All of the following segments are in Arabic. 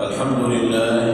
الحمد لله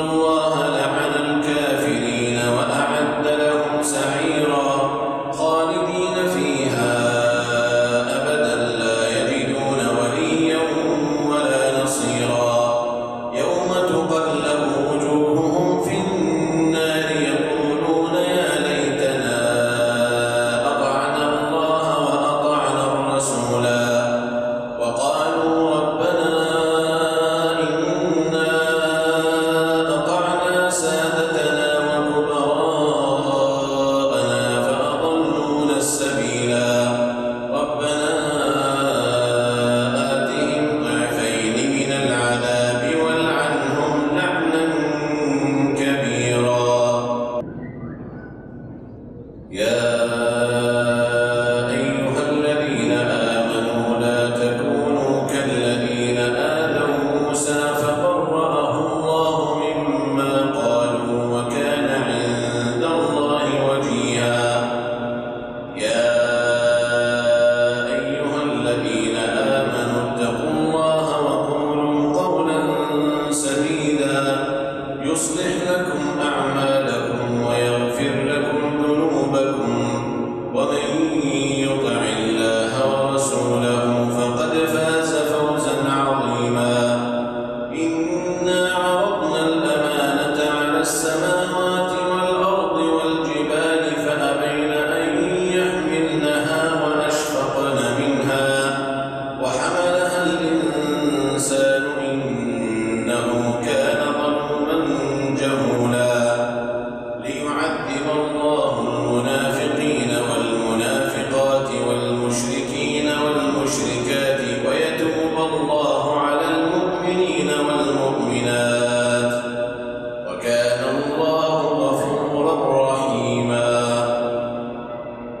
إن